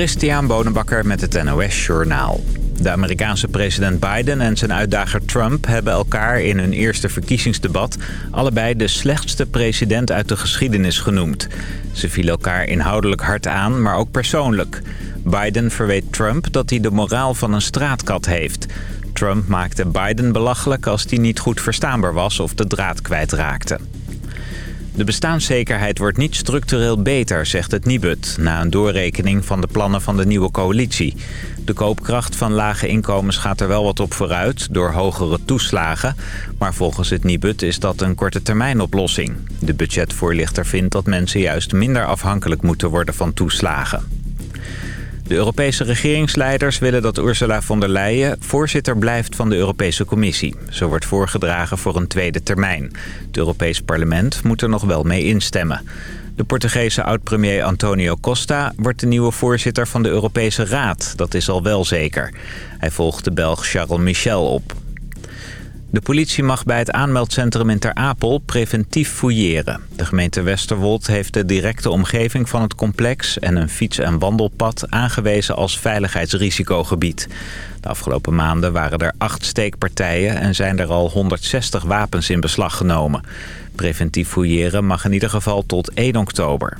Christian Bonenbakker met het NOS Journaal. De Amerikaanse president Biden en zijn uitdager Trump hebben elkaar in hun eerste verkiezingsdebat... allebei de slechtste president uit de geschiedenis genoemd. Ze vielen elkaar inhoudelijk hard aan, maar ook persoonlijk. Biden verweet Trump dat hij de moraal van een straatkat heeft. Trump maakte Biden belachelijk als hij niet goed verstaanbaar was of de draad kwijtraakte. De bestaanszekerheid wordt niet structureel beter, zegt het Nibud... na een doorrekening van de plannen van de nieuwe coalitie. De koopkracht van lage inkomens gaat er wel wat op vooruit... door hogere toeslagen. Maar volgens het Nibud is dat een korte termijn oplossing. De budgetvoorlichter vindt dat mensen juist minder afhankelijk moeten worden van toeslagen. De Europese regeringsleiders willen dat Ursula von der Leyen voorzitter blijft van de Europese Commissie. Zo wordt voorgedragen voor een tweede termijn. Het Europees Parlement moet er nog wel mee instemmen. De Portugese oud-premier Antonio Costa wordt de nieuwe voorzitter van de Europese Raad. Dat is al wel zeker. Hij volgt de Belg Charles Michel op. De politie mag bij het aanmeldcentrum in Ter Apel preventief fouilleren. De gemeente Westerwold heeft de directe omgeving van het complex... en een fiets- en wandelpad aangewezen als veiligheidsrisicogebied. De afgelopen maanden waren er acht steekpartijen... en zijn er al 160 wapens in beslag genomen. Preventief fouilleren mag in ieder geval tot 1 oktober.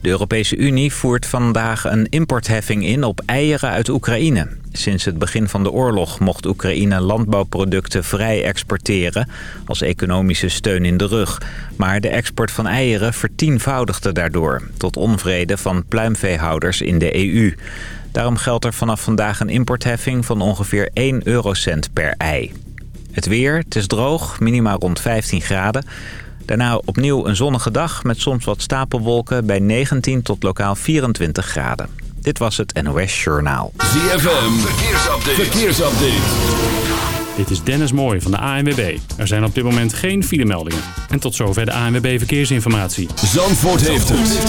De Europese Unie voert vandaag een importheffing in op eieren uit Oekraïne. Sinds het begin van de oorlog mocht Oekraïne landbouwproducten vrij exporteren... als economische steun in de rug. Maar de export van eieren vertienvoudigde daardoor... tot onvrede van pluimveehouders in de EU. Daarom geldt er vanaf vandaag een importheffing van ongeveer 1 eurocent per ei. Het weer, het is droog, minimaal rond 15 graden... Daarna opnieuw een zonnige dag met soms wat stapelwolken bij 19 tot lokaal 24 graden. Dit was het NOS Journaal. ZFM, verkeersupdate. verkeersupdate. Dit is Dennis Mooij van de ANWB. Er zijn op dit moment geen filemeldingen. En tot zover de ANWB Verkeersinformatie. Zandvoort heeft het.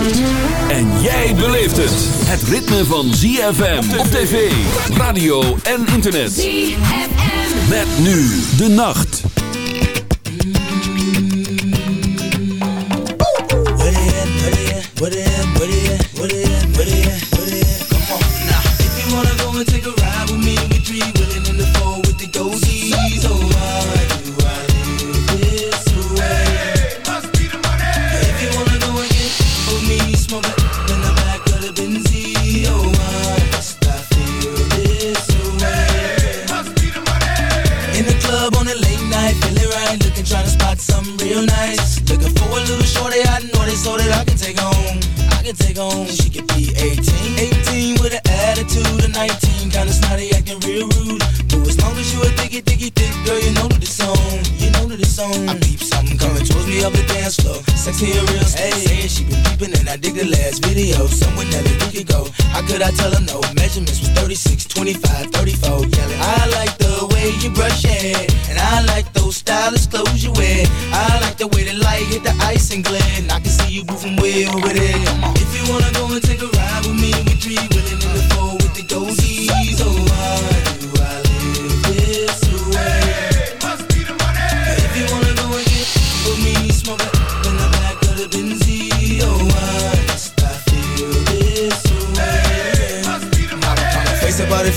En jij beleeft het. Het ritme van ZFM op tv, radio en internet. ZFM. Met nu de nacht. What it, what it, what Tell her no? Measurements was 36, 25,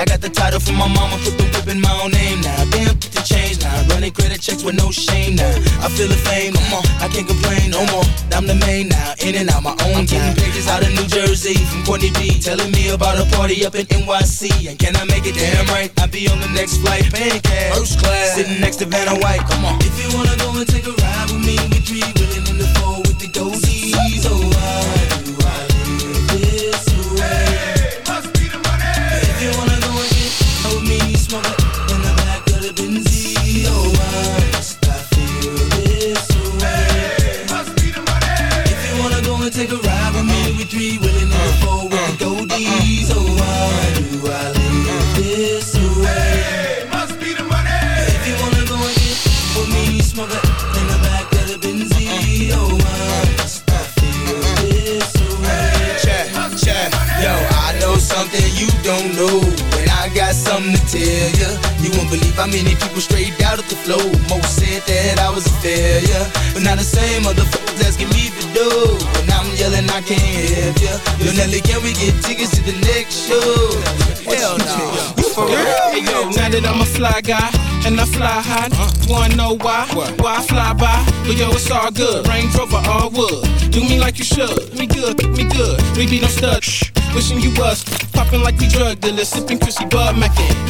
I got the title from my mama, put the whip in my own name now. Damn, put the change now. Running credit checks with no shame now. I feel the fame, come on, I can't complain no more. I'm the main now, in and out my own I'm getting pages out of New Jersey from Courtney B. Telling me about a party up in NYC. And can I make it damn right? I'll be on the next flight, paying cash. First class, sitting next to Vanna White. Come on. If you wanna go and take a ride with me, we three willing in the four with the goldies. Oh, come to tell ya. You won't believe how many people straight out of the flow. Most said that I was a failure. But now the same motherfuckers asking me for dough. And I'm yelling, I can't help ya. Yo, Nelly, can we get tickets to the next show? Hell no. You for real? Hey yo, now that I'm a fly guy and I fly high, wanna know why? Why I fly by? But yo, it's all good. Range Rover, all wood. Do me like you should. Me good, me good. We be no stud. Wishing you was popping like we drug dealers, sipping Chrissy Bud Mackin.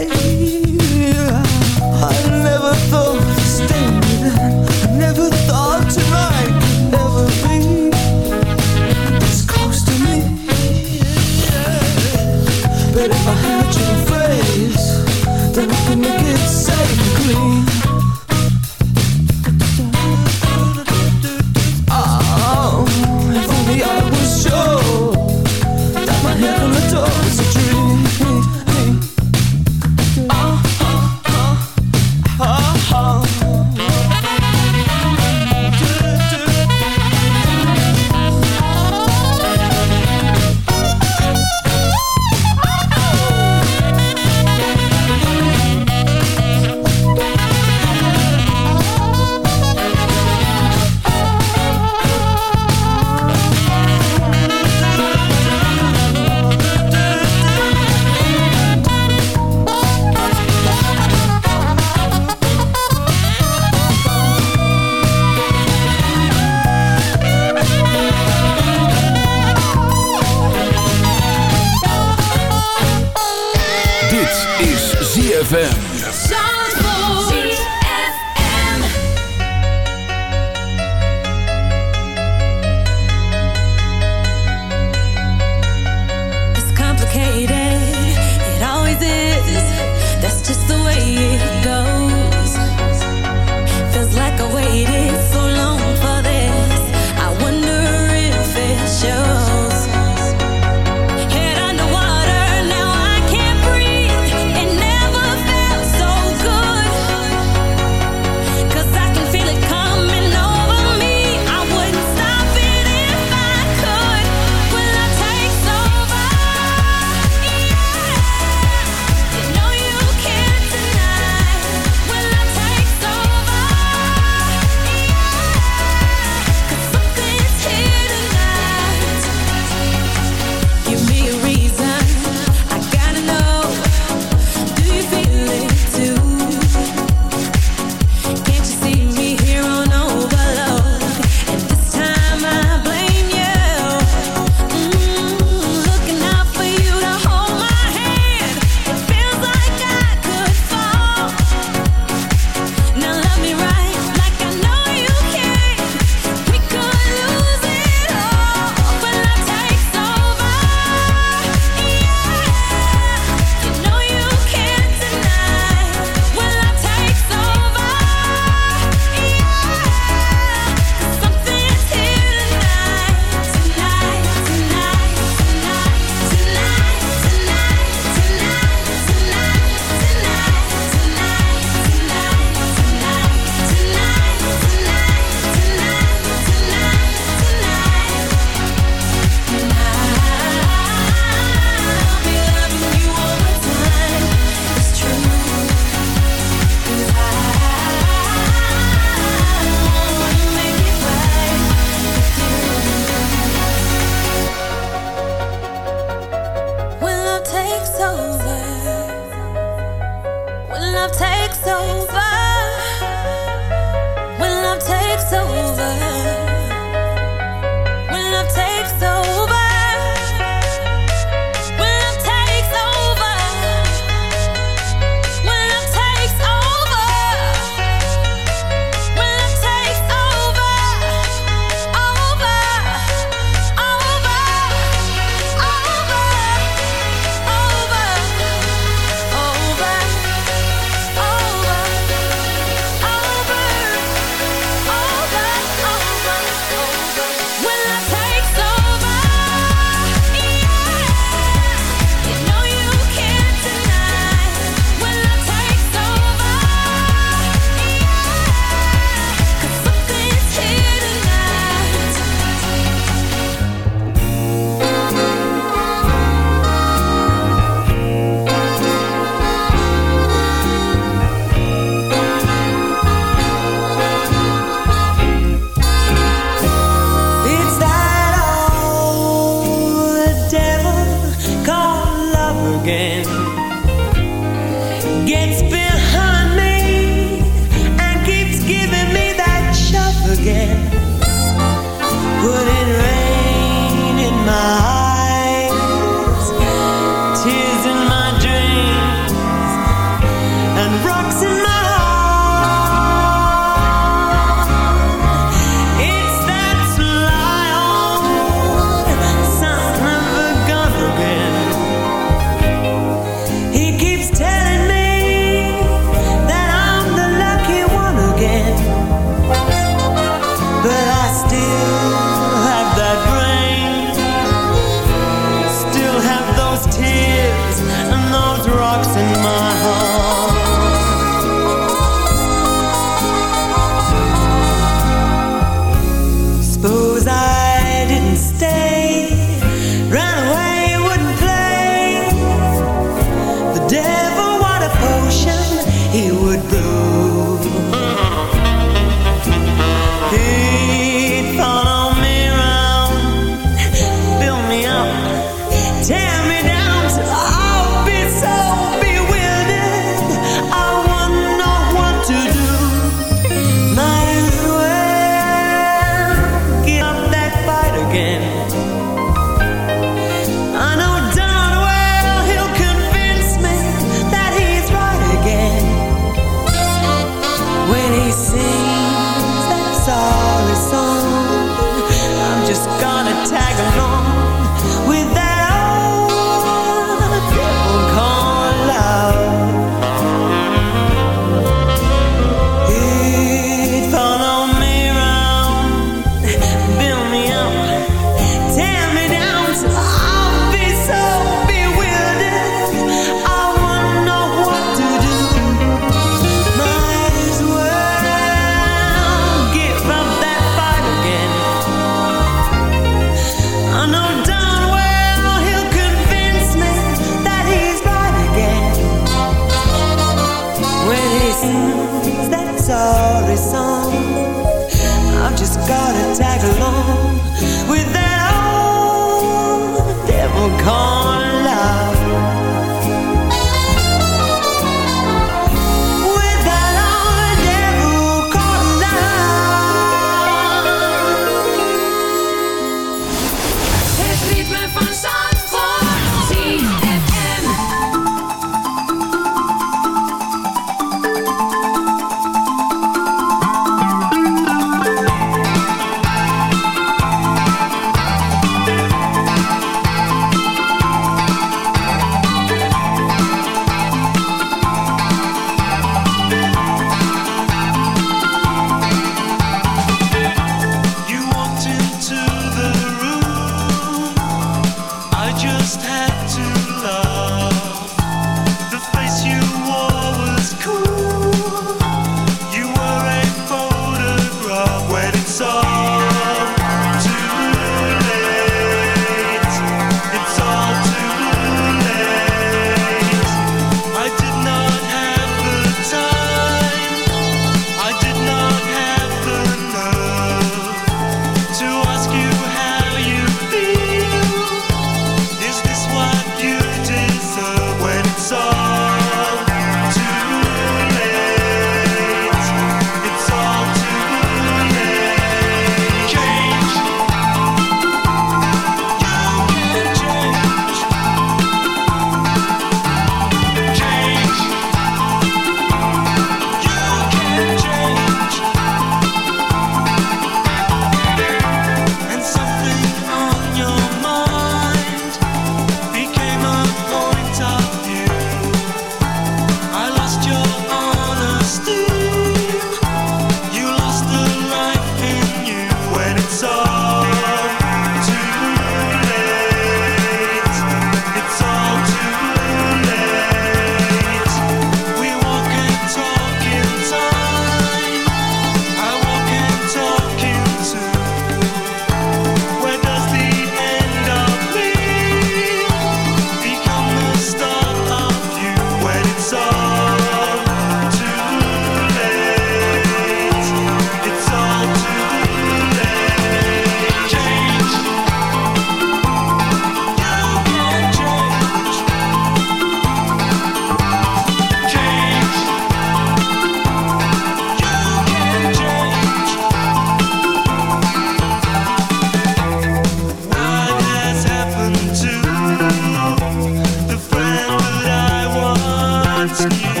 Swarovski.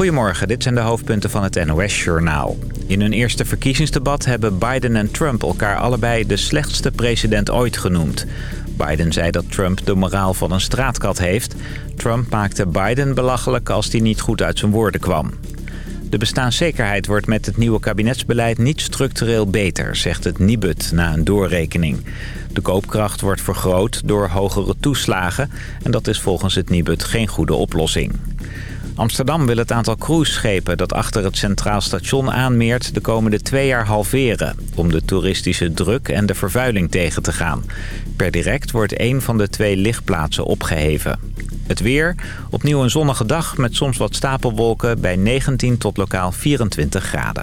Goedemorgen, dit zijn de hoofdpunten van het NOS-journaal. In hun eerste verkiezingsdebat hebben Biden en Trump elkaar allebei de slechtste president ooit genoemd. Biden zei dat Trump de moraal van een straatkat heeft. Trump maakte Biden belachelijk als hij niet goed uit zijn woorden kwam. De bestaanszekerheid wordt met het nieuwe kabinetsbeleid niet structureel beter, zegt het Nibud na een doorrekening. De koopkracht wordt vergroot door hogere toeslagen en dat is volgens het Nibud geen goede oplossing. Amsterdam wil het aantal cruiseschepen dat achter het Centraal Station aanmeert de komende twee jaar halveren... om de toeristische druk en de vervuiling tegen te gaan. Per direct wordt één van de twee lichtplaatsen opgeheven. Het weer, opnieuw een zonnige dag met soms wat stapelwolken bij 19 tot lokaal 24 graden.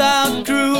without crew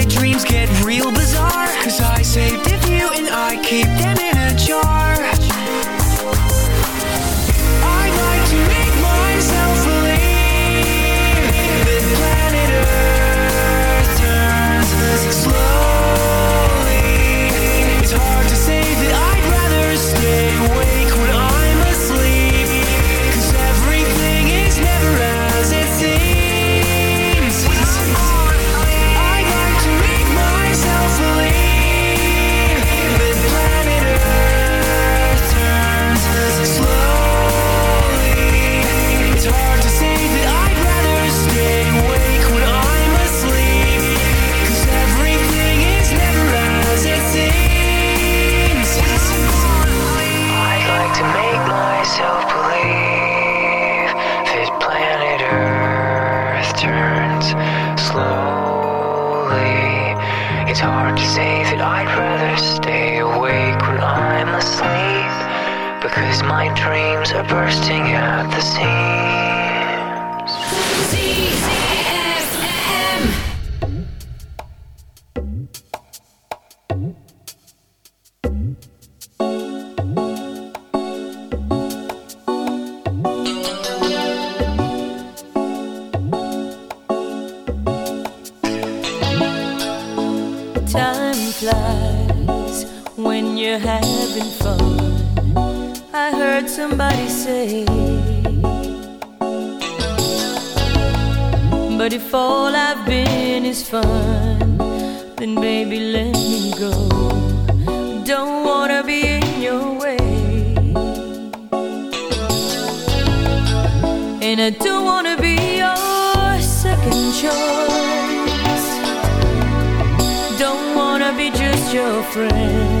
keep your friend.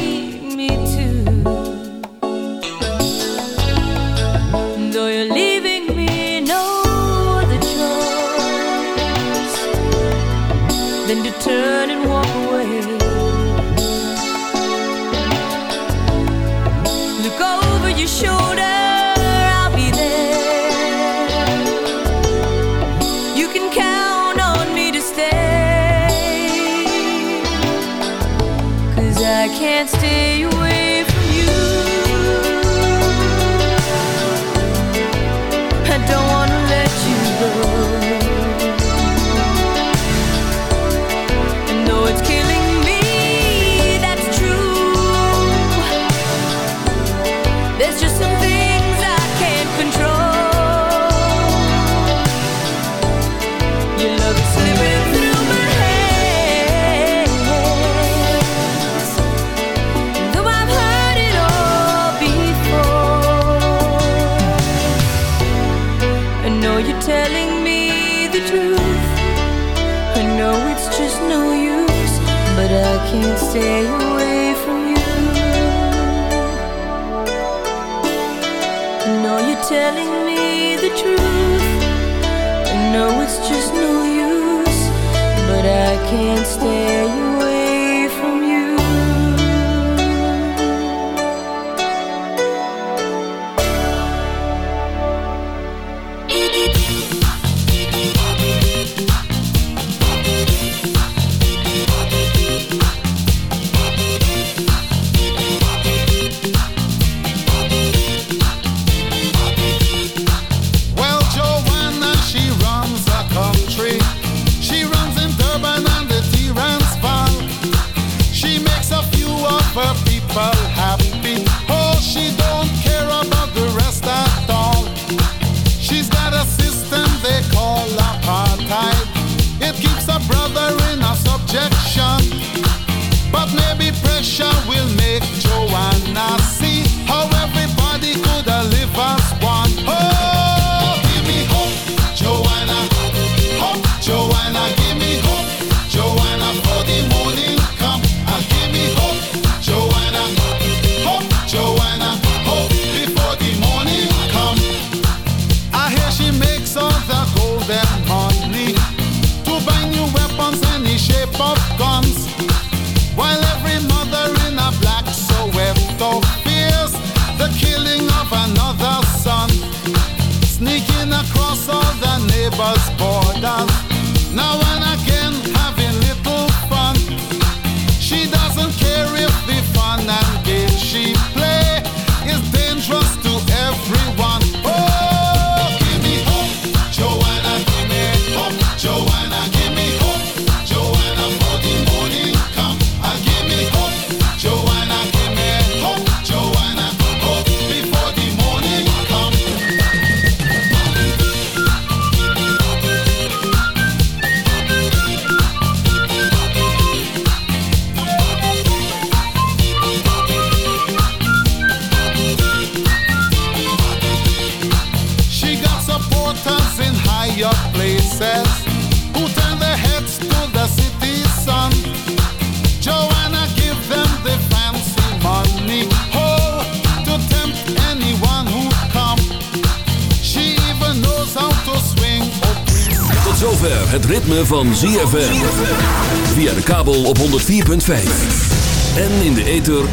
can't stay away stay away from you. No, you're telling me the truth. I know it's just no use, but I can't